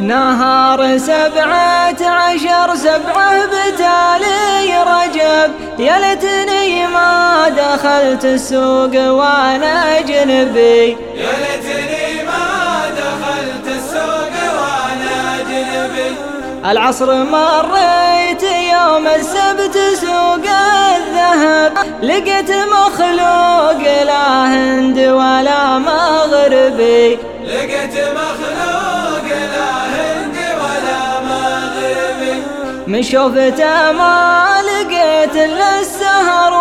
نهار سبعة عشر سبعة بتالي رجب يا ليتني ما دخلت السوق وأنا اجنبي يا ليتني العصر مريت يوم السبت سوق الذهب. لقيت مخلوق لا هند ولا مغربي لقيت مخلوق لا هند ولا مغربي من شوفته ما لقيت إلا السهر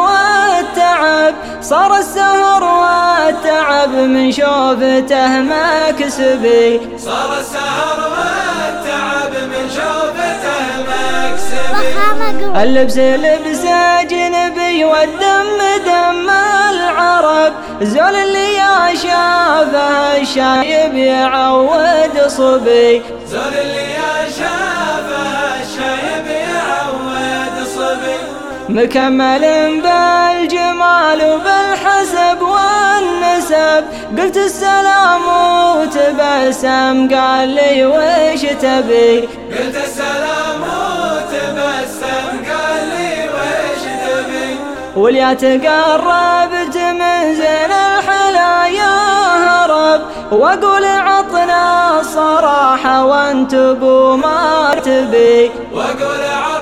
صار السهر والتعب من شوفته ما كسبي. صار السهر والتعب من شوفته مكسبي اللبس لبس اجنبي والدم دم العرب. زول اللي يا شافه الشايب يعود صبي. زول اللي يا شافه مكمل بالجمال وبالحسب والنسب. قلت السلام وتبسم قال لي وش تبي؟ قلت السلام وتبسم قال لي وش تبي؟ وليا تقربت من زين الحلا هرب. وأقول عطنا الصراحة وأنت أبو ما تبي. وأقول عطنا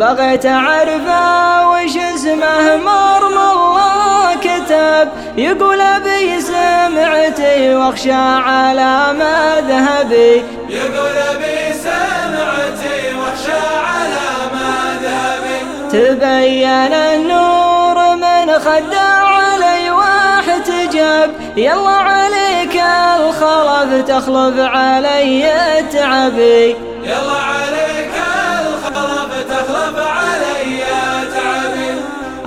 بغيت اعرفه وش اسمه مرم الله كتب. يقول أبي سمعتي واخشى على مذهبي. يقول أبي سمعتي واخشى على مذهبي. تبين النور من خدع علي واحتجب. يلا عليك الخلف تخلف علي تعبي يلا عليك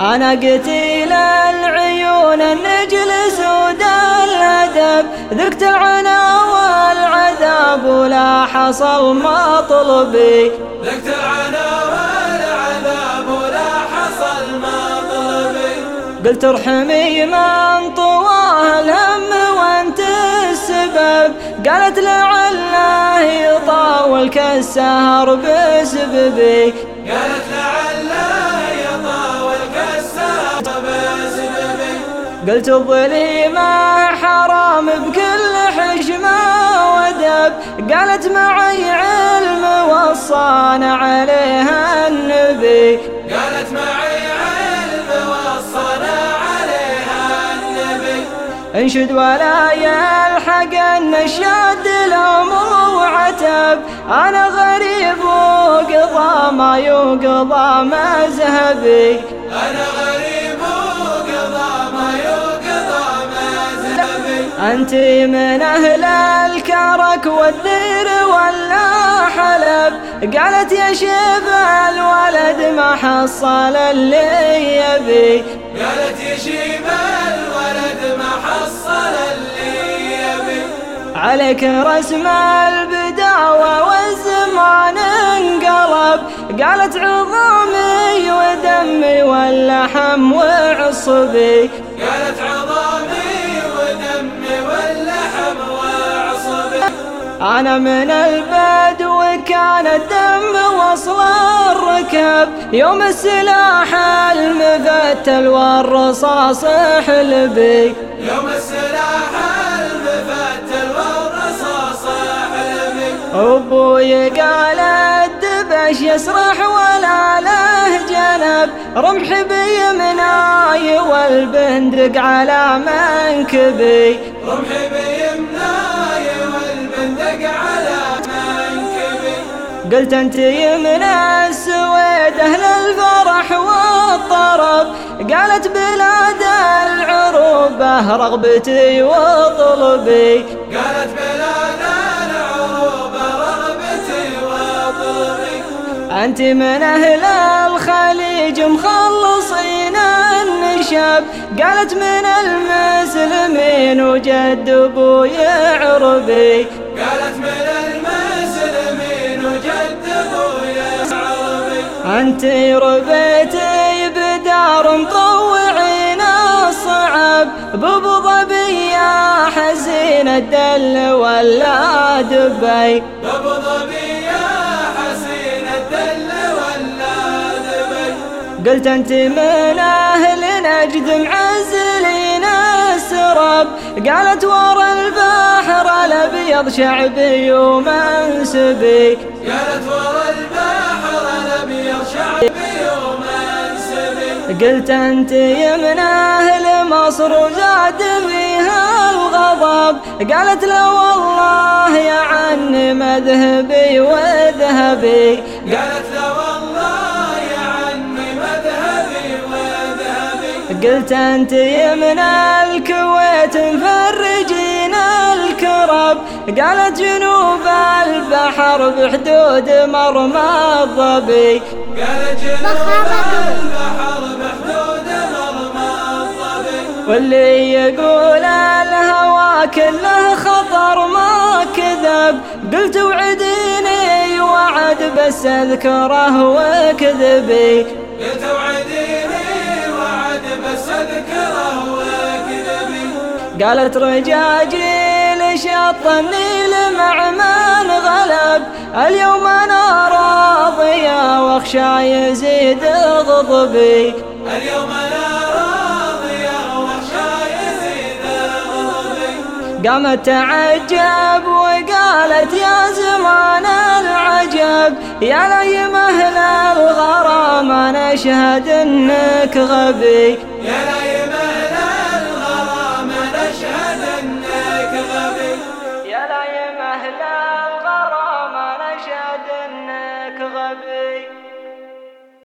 أنا قتيل العيون النجل سود الهدب ذقت العنا والعذاب ولا حصل مطلبي. ذقت العنا والعذاب ولا حصل مطلبي. قلت ارحمي من طواه الهم وأنت السبب. قالت لعله يطاول كالسهر بسببي. قالت لعله قلت الظليمة حرام بكل حشمة ودب قالت معي علم وصانا عليها النبي. قالت معي علم وصانا عليها النبي. انشد ولا يلحق النشاد الأمر وعتب. أنا غريب وقضى ما يقضى مذهبي. أنا أنت من أهل الكرك والدير ولا حلب قالت يا شيب الولد ما حصل اللي يبي قالت يشيب الولد ما حصل اللي يبي عليك رسم البداوة والزمان انقلب قالت عظامي ودمي واللحم وعصبي. قالت عظامي أنا من البدو كان الدم وصل الركب. يوم السلاح المفتل والرصاص حلبي. يوم السلاح المفتل والرصاص حلبي. أبوي قال الدبش يسرح ولا له جنب. رمح بيمناي والبندق على منكبي. رمحي بيمناي والبندق على منكبي قلت أنت يمن السويد أهل الفرح والطرب. قالت بلاد العروبة رغبتي وطلبي. قالت بلاد العروبة رغبتي وطلبي. أنت من أهل الخليج مخلصين النشب قالت من المسلمين وجد أبوي من عربي. أنت ربيتي بدار مطوعين الصعب بابو ظبي يا حزين الدل ولا دبي. بابو ظبي يا حزين الدل ولا دبي. قلت أنت من أهل نجد معزلين السرب قالت ورا البحر الابيض شعبي ومنسبي قالت ورا قلت أنت من أهل مصر وزاد فيها الغضب. قالت لا والله يا عني مذهبي وذهبي قالت لا والله يا عني مذهبي وذهبي قلت أنت من الكويت مفرجين الكرب. قالت جنوب البحر بحدود مرمى الظبي. قالت جنوب البحر واللي يقول الهوى كله خطر ما كذب. قلت وعديني وعد بس أذكره وكذبي. قلت وعديني وعد بس أذكره وكذبي. قالت رجاجيل شط النيل مع من غلب؟ اليوم أنا راضية وأخشى يزيد غضبي. قامت تعجب وقالت يا زمان العجب يا أهل الغرام أنا أشهد إنك غبي. يا